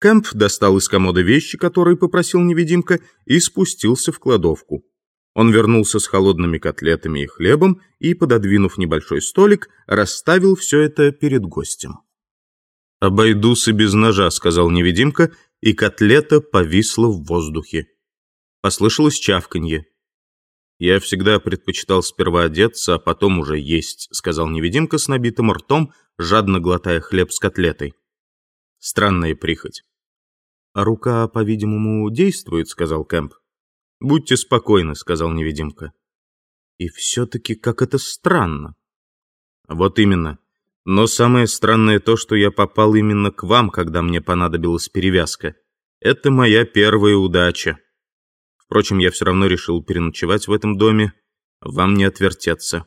Кэмп достал из комода вещи, которые попросил невидимка, и спустился в кладовку. Он вернулся с холодными котлетами и хлебом и, пододвинув небольшой столик, расставил все это перед гостем. «Обойдусь и без ножа», — сказал невидимка, и котлета повисла в воздухе. Послышалось чавканье. «Я всегда предпочитал сперва одеться, а потом уже есть», — сказал невидимка с набитым ртом, жадно глотая хлеб с котлетой. Странная прихоть. «А рука, по-видимому, действует», — сказал Кэмп. «Будьте спокойны», — сказал невидимка. «И все-таки как это странно». «Вот именно. Но самое странное то, что я попал именно к вам, когда мне понадобилась перевязка. Это моя первая удача. Впрочем, я все равно решил переночевать в этом доме. Вам не отвертеться.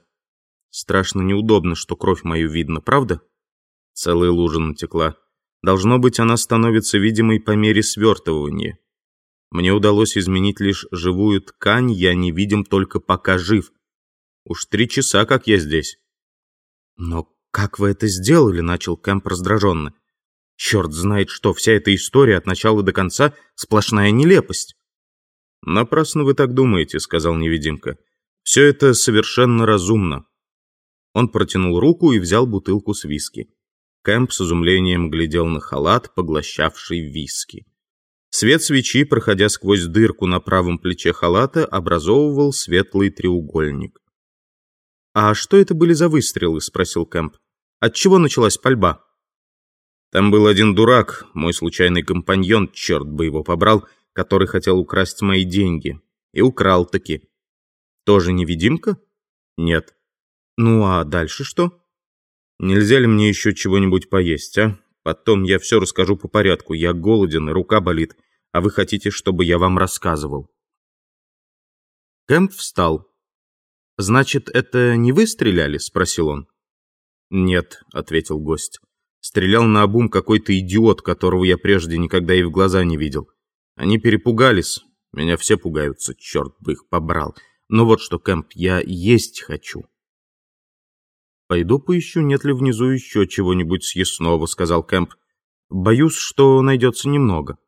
Страшно неудобно, что кровь мою видно, правда? Целая лужа натекла. Должно быть, она становится видимой по мере свертывания. Мне удалось изменить лишь живую ткань, я не видим только пока жив. Уж три часа, как я здесь. Но как вы это сделали? Начал Кэмп раздраженно. Черт знает что, вся эта история от начала до конца сплошная нелепость. Напрасно вы так думаете, сказал невидимка. Все это совершенно разумно. Он протянул руку и взял бутылку с виски. Кэмп с изумлением глядел на халат, поглощавший виски. Свет свечи, проходя сквозь дырку на правом плече халата, образовывал светлый треугольник. «А что это были за выстрелы?» — спросил Кэмп. «От чего началась пальба?» «Там был один дурак, мой случайный компаньон, черт бы его побрал, который хотел украсть мои деньги. И украл таки». «Тоже невидимка?» «Нет». «Ну а дальше что?» «Нельзя ли мне еще чего-нибудь поесть, а? Потом я все расскажу по порядку. Я голоден, и рука болит а вы хотите, чтобы я вам рассказывал». Кэмп встал. «Значит, это не вы стреляли?» — спросил он. «Нет», — ответил гость. «Стрелял на обум какой-то идиот, которого я прежде никогда и в глаза не видел. Они перепугались. Меня все пугаются, черт бы их побрал. Но вот что, Кэмп, я есть хочу». «Пойду поищу, нет ли внизу еще чего-нибудь съестного», — сказал Кэмп. «Боюсь, что найдется немного».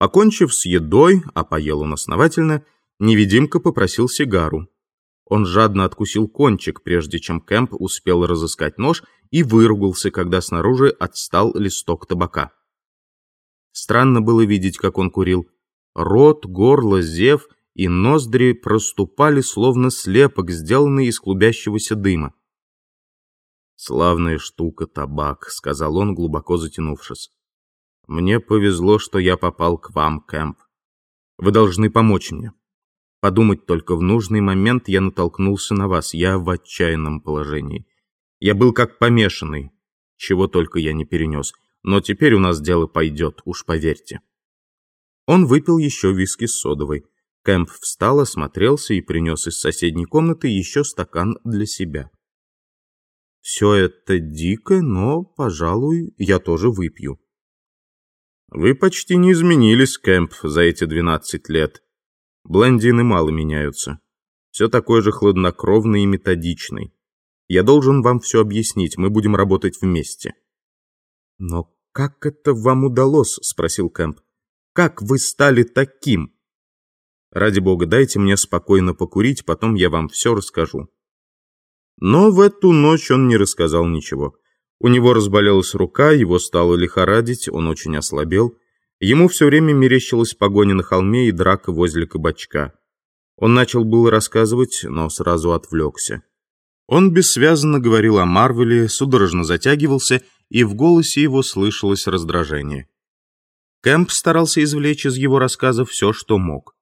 Покончив с едой, а поел он основательно, невидимка попросил сигару. Он жадно откусил кончик, прежде чем Кэмп успел разыскать нож и выругался, когда снаружи отстал листок табака. Странно было видеть, как он курил. Рот, горло, зев и ноздри проступали, словно слепок, сделанный из клубящегося дыма. «Славная штука табак», — сказал он, глубоко затянувшись. Мне повезло, что я попал к вам, Кэмп. Вы должны помочь мне. Подумать только, в нужный момент я натолкнулся на вас. Я в отчаянном положении. Я был как помешанный. Чего только я не перенес. Но теперь у нас дело пойдет, уж поверьте. Он выпил еще виски с содовой. Кэмп встал, осмотрелся и принес из соседней комнаты еще стакан для себя. Все это дико, но, пожалуй, я тоже выпью. Вы почти не изменились, Кэмп, за эти 12 лет. Блондины мало меняются. Все такой же хладнокровный и методичный. Я должен вам все объяснить, мы будем работать вместе. Но как это вам удалось? Спросил Кэмп. Как вы стали таким? Ради бога, дайте мне спокойно покурить, потом я вам все расскажу. Но в эту ночь он не рассказал ничего. У него разболелась рука, его стало лихорадить, он очень ослабел. Ему все время мерещилась погоня на холме и драка возле кабачка. Он начал было рассказывать, но сразу отвлекся. Он бессвязно говорил о Марвеле, судорожно затягивался, и в голосе его слышалось раздражение. Кэмп старался извлечь из его рассказа все, что мог.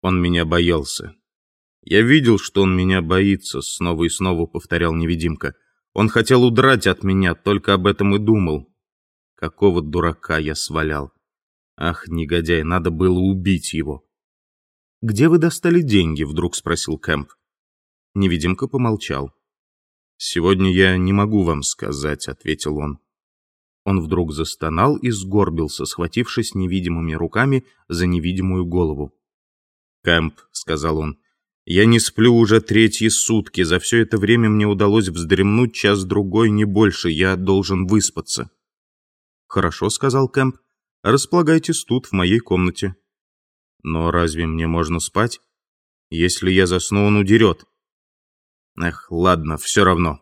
Он меня боялся. Я видел, что он меня боится, снова и снова повторял невидимка. Он хотел удрать от меня, только об этом и думал. Какого дурака я свалял. Ах, негодяй, надо было убить его. «Где вы достали деньги?» — вдруг спросил Кэмп. Невидимка помолчал. «Сегодня я не могу вам сказать», — ответил он. Он вдруг застонал и сгорбился, схватившись невидимыми руками за невидимую голову. «Кэмп», — сказал он, я не сплю уже третьи сутки. За все это время мне удалось вздремнуть час-другой, не больше. Я должен выспаться. «Хорошо», — сказал Кэмп. «Располагайтесь тут, в моей комнате». «Но разве мне можно спать? Если я засну, он удерет». «Эх, ладно, все равно».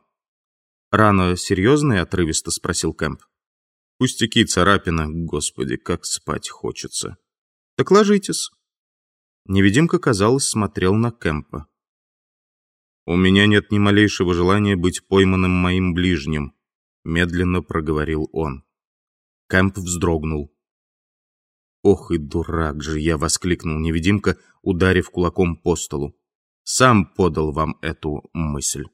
«Рана серьезная?» — отрывисто спросил Кэмп. «Пустяки, царапина. Господи, как спать хочется». «Так ложитесь». Невидимка, казалось, смотрел на Кэмпа. «У меня нет ни малейшего желания быть пойманным моим ближним», — медленно проговорил он. Кэмп вздрогнул. «Ох и дурак же я!» — воскликнул невидимка, ударив кулаком по столу. «Сам подал вам эту мысль».